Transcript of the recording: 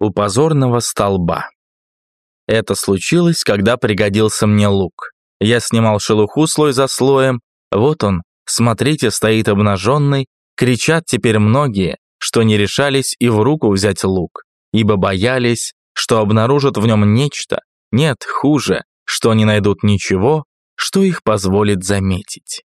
у позорного столба. Это случилось, когда пригодился мне лук. Я снимал шелуху слой за слоем, вот он, смотрите, стоит обнаженный, кричат теперь многие, что не решались и в руку взять лук, ибо боялись, что обнаружат в нем нечто, нет, хуже, что не найдут ничего, что их позволит заметить.